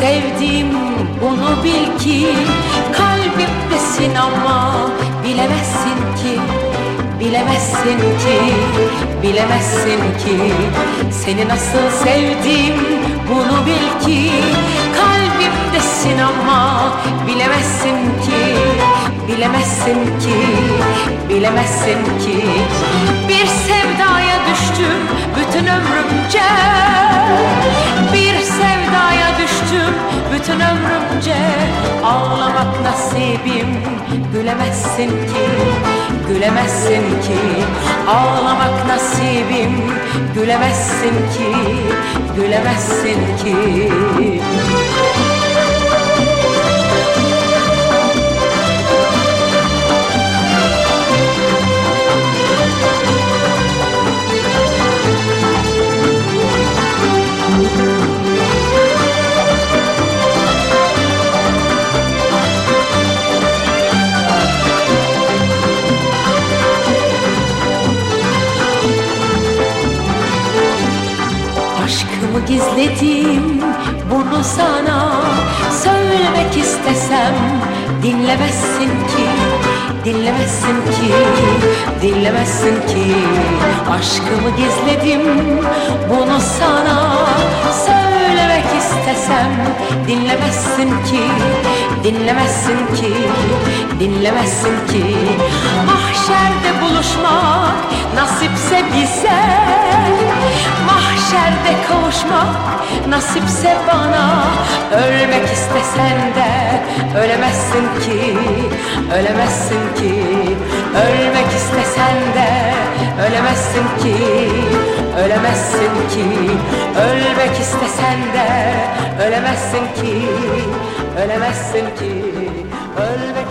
sevdim bunu bil ki Kalbimdesin ama bilemezsin ki Bilemezsin ki, bilemezsin ki Seni nasıl sevdim bunu bil ki Kalbimdesin ama bilemezsin ki Bilemezsin ki, bilemezsin ki. Bir sevdaya düştüm bütün ömrümce Ağlamak nasibim gülemezsin ki Gülemezsin ki. Ağlamak nasibim Gülemezsin ki, gülemezsin ki Gizledim bunu sana. Söylemek istesem dinlemezsin ki Dinlemezsin ki, dinlemezsin ki. Aşkımı gizledim bunu sana. Söylemek istesem dinlemezsin ki Dinlemezsin ki, dinlemezsin ki. Mahşerde buluşmak nasipse bize kavuşmak nasipse bana. Ölmek istesen de ölemezsin ki Ölemezsin ki. Ölmek istesen de ölemezsin ki Ölemezsin ki. Ölmek istesen de ölemezsin ki Ölemezsin ki. Ölmek